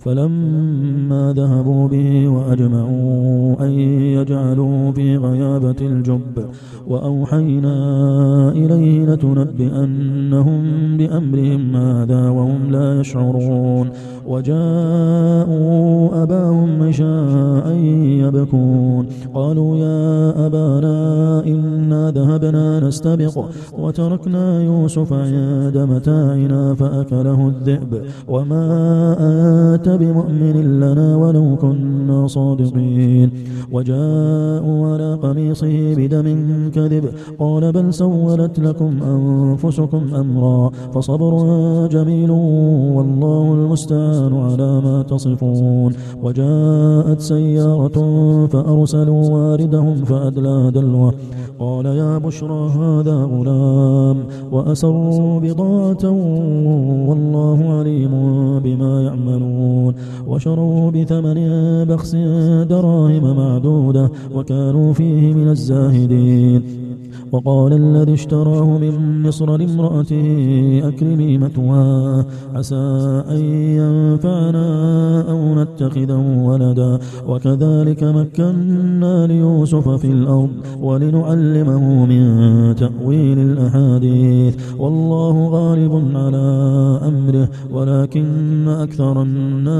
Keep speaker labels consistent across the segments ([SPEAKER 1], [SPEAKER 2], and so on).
[SPEAKER 1] فلما ذهبوا به وأجمعوا أن يجعلوا في غيابة الجب وأوحينا إليه لتنبئنهم بأمرهم هذا وهم لا يشعرون وجاءوا أباهم عشاء يبكون. قالوا يا أبانا إنا ذهبنا نستبق وتركنا يوسف عند متاعنا فأكله الذئب. وما أنت بمؤمن لنا ولو كنا صادقين. وجاءوا على قميصه بدم كذب. قال بل سولت لكم أنفسكم أمرا فصبر جميل والله المستعان. على ما تصفون. وجاءت سيارة فأرسلوا واردهم فأدلى دلوه. قال يا بشرى هذا غلام. وأسروا بضاعة والله عليم بما يعملون. وشروا بثمن بخس دراهم معدودة وكانوا فيه من الزاهدين. وقال الذي اشتراه من مصر لامرأته أكرمي مثواه عسى أن ينفعنا أو نتخذه ولدا. وكذلك مكنا ليوسف في الأرض ولنعلمه من تأويل الأحاديث. والله غالب على أمره ولكن أكثر الناس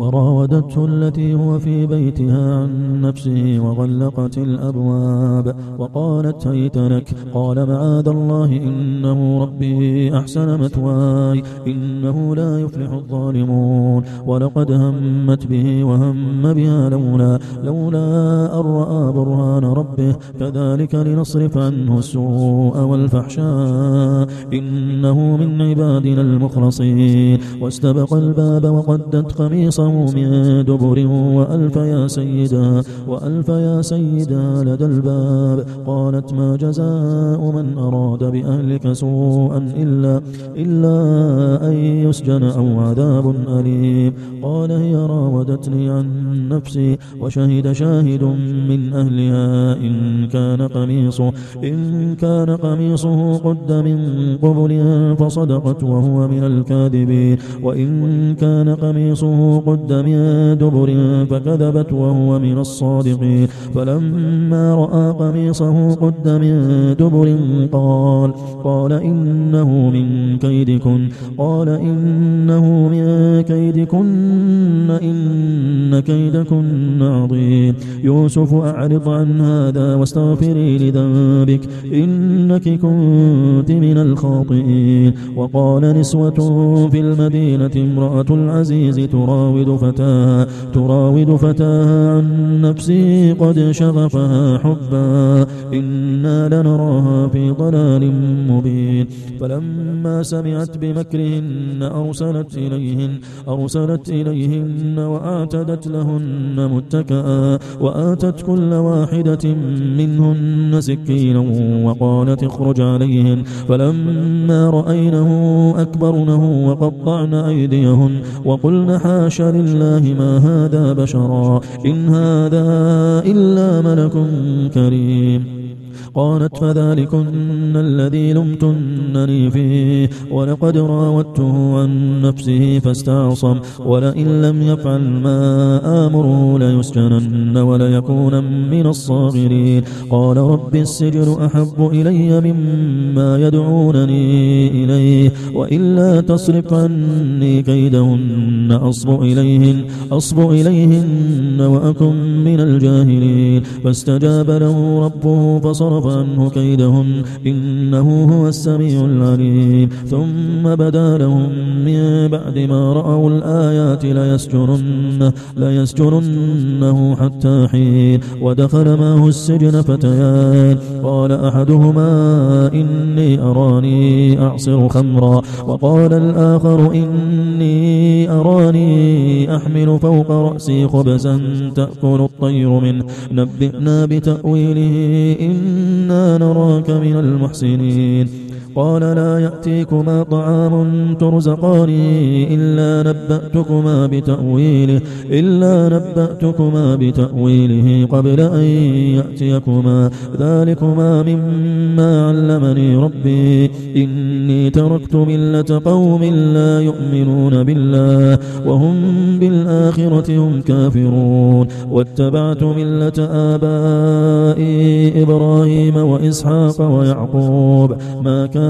[SPEAKER 1] وراودته التي هو في بيتها عن نفسه وغلقت الأبواب وقالت هيت لك قال معاذ الله إنه ربي أحسن مثواي إنه لا يفلح الظالمون ولقد همت به وهم بها لولا لولا أن رأى برهان ربه كذلك لنصرف عنه السوء والفحشاء إنه من عبادنا المخلصين. واستبق الباب وقدت قميصه من دبر وألف يا سيدا وألف يا سيدا لدى الباب. قالت ما جزاء من أراد بأهلك سوءا إلا, إلا أن يسجن أو عذاب أليم. قال هي راودتني عن نفسي وشهد شاهد من أهلها إن كان قميصه إن كان قميصه قد من قبل فصدقت وهو من الكاذبين الكاذبين. وإن كان قميصه قد من دبر فكذبت وهو من الصادقين. فلما رأى قميصه قد من دبر قال قال إنه من كيدكن قال إنه من كيدكن إن كيدكن عظيم. يوسف أعرض عن هذا واستغفري لذنبك إنك كنت من الخاطئين. وقال نسوة في المدينة امرأة العزيز تراود فتاها تراود فتاها عن نفسه قد شغفها حبا. إنا لنراها في ضلال مبين. فلما سمعت بمكرهن أرسلت إليهن أرسلت إليهن وأعتدت لهن متكئا. وآتت كل واحدة منهن سكينا وقالت اخرج عليهن. فلما رأينه أكبرنه وقطعن أيديهن. وقلن لله ما هذا بشرا إن هذا إلا ملك كريم. قالت فذلكن الذي لمتنني فيه ولقد راودته عن نفسه فاستعصم ولئن لم يفعل ما آمره ليسجنن وليكون من الصاغرين. قال رب السجن أحب إلي مما يدعونني إليه وإلا تصرف عني كيدهن أصب إليهن أصب إليهن وأكن من الجاهلين. فاستجاب له ربه فصرف وصرف عنه كيدهم إنه هو السميع العليم. ثم بدا لهم من بعد ما رأوا الآيات ليسجرنه, ليسجرنه حتى حين. ودخل معه السجن فتيان. قال أحدهما إني أراني أعصر خمرا. وقال الآخر إني أراني أحمل فوق رأسي خبزا تأكل الطير منه. نبئنا بتأويله إنا نراك من المحسنين قال لا يأتيكما طعام ترزقاني إلا نبأتكما بتأويله إلا نبأتكما بتأويله قبل أن يأتيكما. ذلكما مما علمني ربي. إني تركت ملة قوم لا يؤمنون بالله وهم بالآخرة هم كافرون. واتبعت ملة آبائي إبراهيم وإسحاق ويعقوب. ما كان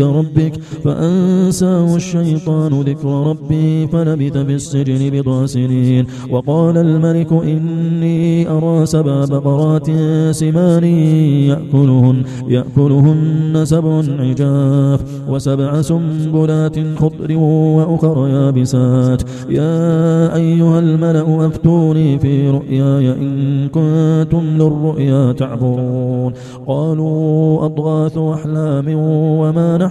[SPEAKER 1] ربك فأنساه الشيطان ذكر ربي فلبث في السجن بضع سنين. وقال الملك إني أرى سبع بقرات سمان يأكلهن, يأكلهن سبع عجاف وسبع سنبلات خضر وأخر يابسات. يا أيها الملأ أفتوني في رؤياي إن كنتم للرؤيا تعبرون. قالوا أضغاث أحلام وما نحن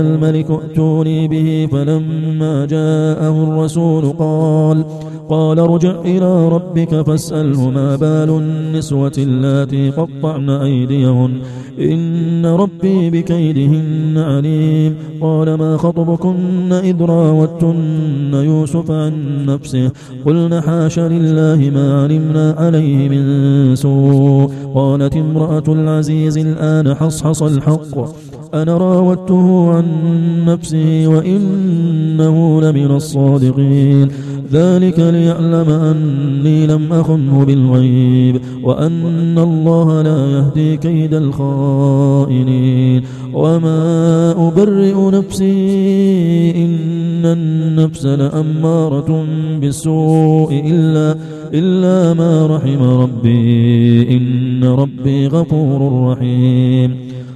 [SPEAKER 1] الملك ائتوني به فلما جاءه الرسول قال قال ارجع إلى ربك فاسأله ما بال النسوة اللاتي قطعن أيديهن إن ربي بكيدهن عليم. قال ما خطبكن إذ راوتن يوسف عن نفسه؟ قلنا حاش لله ما علمنا عليه من سوء. قالت امرأة العزيز الآن حصحص الحق. أنا راودته عن نفسه وإنه لمن الصادقين. ذلك ليعلم أني لم أخنه بالغيب وأن الله لا يهدي كيد الخائنين. وما أبرئ نفسي إن النفس لأمارة بالسوء إلا, إلا ما رحم ربي. إن ربي غفور رحيم.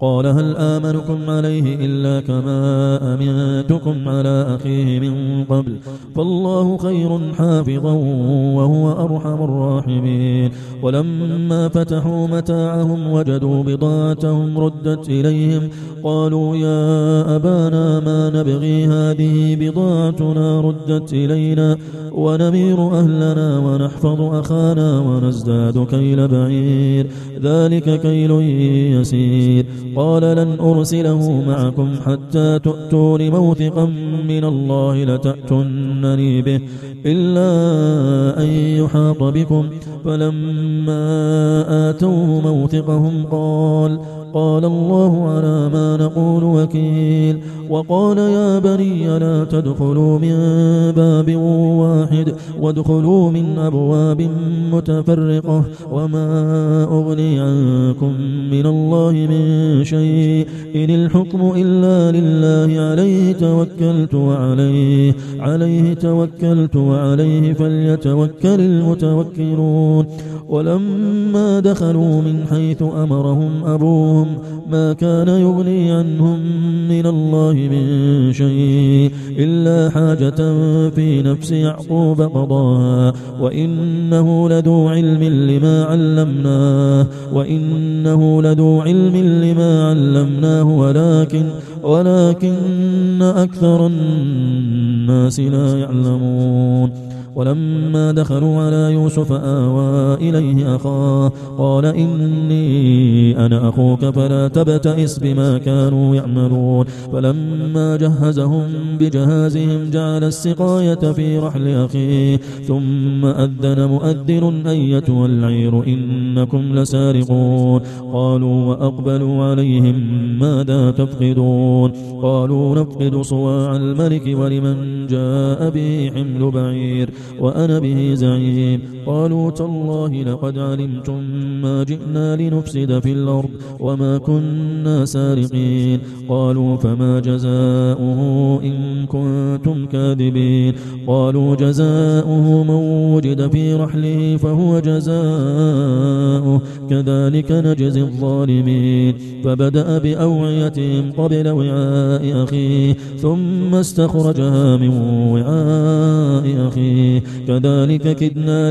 [SPEAKER 1] قال هل آمنكم عليه إلا كما أمنتكم على أخيه من قبل فالله خير حافظا وهو أرحم الراحمين ولما فتحوا متاعهم وجدوا بضاعتهم ردت إليهم قالوا يا أبانا ما نبغي هذه بضاعتنا ردت إلينا ونمير أهلنا ونحفظ أخانا ونزداد كيل بعير ذلك كيل يسير قال لن أرسله معكم حتى تؤتون موثقا من الله لتأتنني به إلا أن يحاط بكم فلما آتوا موثقهم قال قال الله على ما نقول وكيل وقال يا بني لا تدخلوا من باب واحد وادخلوا من أبواب متفرقة وما أغني عنكم من الله من شيء إن الحكم إلا لله عليه توكلت وعليه عليه توكلت وعليه فليتوكل المتوكلون ولما دخلوا من حيث أمرهم أبوهم ما كان يغني عنهم من الله من شيء إلا حاجة في نفس يعقوب قضاها وإنه لذو علم لما علمناه وإنه لذو علم لما علمناه ولكن ولكن أكثر الناس لا يعلمون ولما دخلوا على يوسف آوى إليه أخاه قال إني أنا أخوك فلا تبتئس بما كانوا يعملون. فلما جهزهم بجهازهم جعل السقاية في رحل أخيه ثم أذن مؤذن أيتها العير إنكم لسارقون. قالوا وأقبلوا عليهم ماذا تفقدون؟ قالوا نفقد صواع الملك ولمن جاء به حمل بعير. وأنا به زعيم. قالوا تالله لقد علمتم ما جئنا لنفسد في الأرض وما كنا سارقين. قالوا فما جزاؤه إن كنتم كاذبين. قالوا جزاؤه من وجد في رحله فهو جزاؤه. كذلك نجزي الظالمين. فبدأ بأوعيتهم قبل وعاء أخيه ثم استخرجها من وعاء أخيه. كذلك كدنا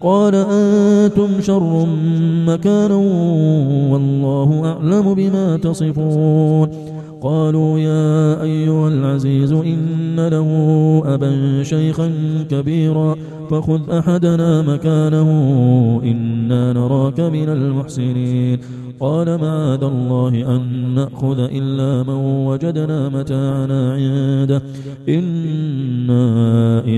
[SPEAKER 1] قال أنتم شر مكانا والله أعلم بما تصفون. قالوا يا أيها العزيز إن له أبا شيخا كبيرا فخذ أحدنا مكانه إنا نراك من المحسنين. قال معاذ الله أن نأخذ إلا من وجدنا متاعنا عنده. إنا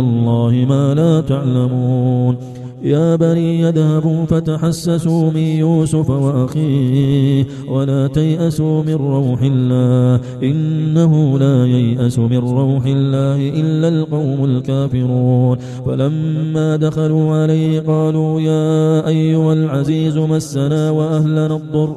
[SPEAKER 1] الله ما لا تعلمون. يا بني يذهبوا فتحسسوا من يوسف وأخيه ولا تيأسوا من روح الله. إنه لا ييأس من روح الله إلا القوم الكافرون. فلما دخلوا عليه قالوا يا أيها العزيز مسنا وأهلنا الضر.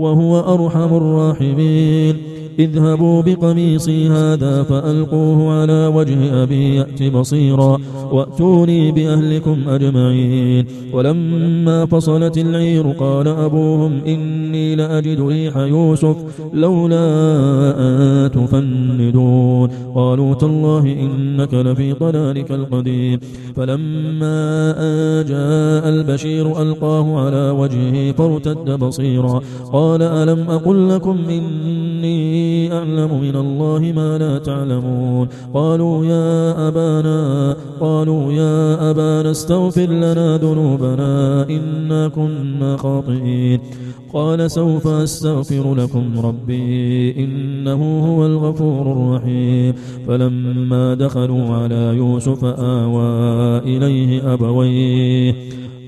[SPEAKER 1] وهو أرحم الراحمين. اذهبوا بقميصي هذا فألقوه على وجه أبي يأت بصيرا. وأتوني بأهلكم أجمعين. ولما فصلت العير قال أبوهم إني لأجد ريح يوسف لولا أن تفندون. قالوا تالله إنك لفي ضلالك القديم. فلما أن جاء البشير ألقاه على وجهه فارتد بصيرا. قال ألم أقل لكم إني أعلم من الله ما لا تعلمون. قالوا يا أبانا قالوا يا أبانا استغفر لنا ذنوبنا إنا كنا خاطئين. قال سوف أستغفر لكم ربي إنه هو الغفور الرحيم. فلما دخلوا على يوسف آوى إليه أبويه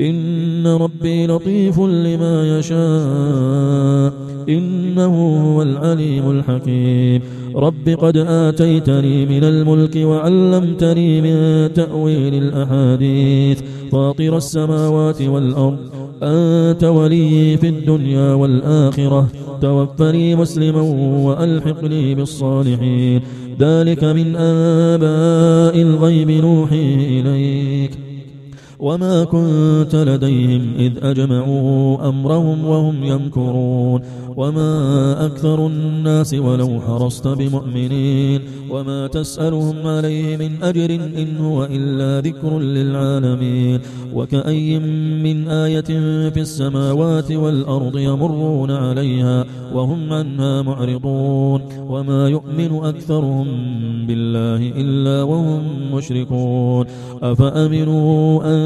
[SPEAKER 1] إن ربي لطيف لما يشاء. إنه هو العليم الحكيم. رب قد آتيتني من الملك وعلمتني من تأويل الأحاديث. فاطر السماوات والأرض. أنت ولي في الدنيا والآخرة. توفني مسلما وألحقني بالصالحين. ذلك من آباء الغيب نوحي إليك. وما كنت لديهم إذ أجمعوا أمرهم وهم يمكرون وما أكثر الناس ولو حرصت بمؤمنين وما تسألهم عليه من أجر إن هو إلا ذكر للعالمين وكأي من آية في السماوات والأرض يمرون عليها وهم عنها معرضون وما يؤمن أكثرهم بالله إلا وهم مشركون أفأمنوا أن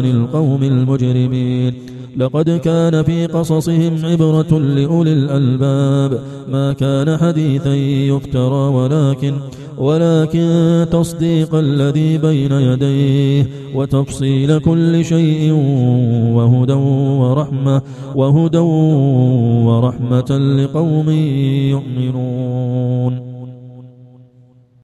[SPEAKER 1] عن القوم المجرمين. لقد كان في قصصهم عبرة لأولي الألباب. ما كان حديثا يفترى ولكن ولكن تصديق الذي بين يديه وتفصيل كل شيء وهدى ورحمة وهدى ورحمة لقوم يؤمنون.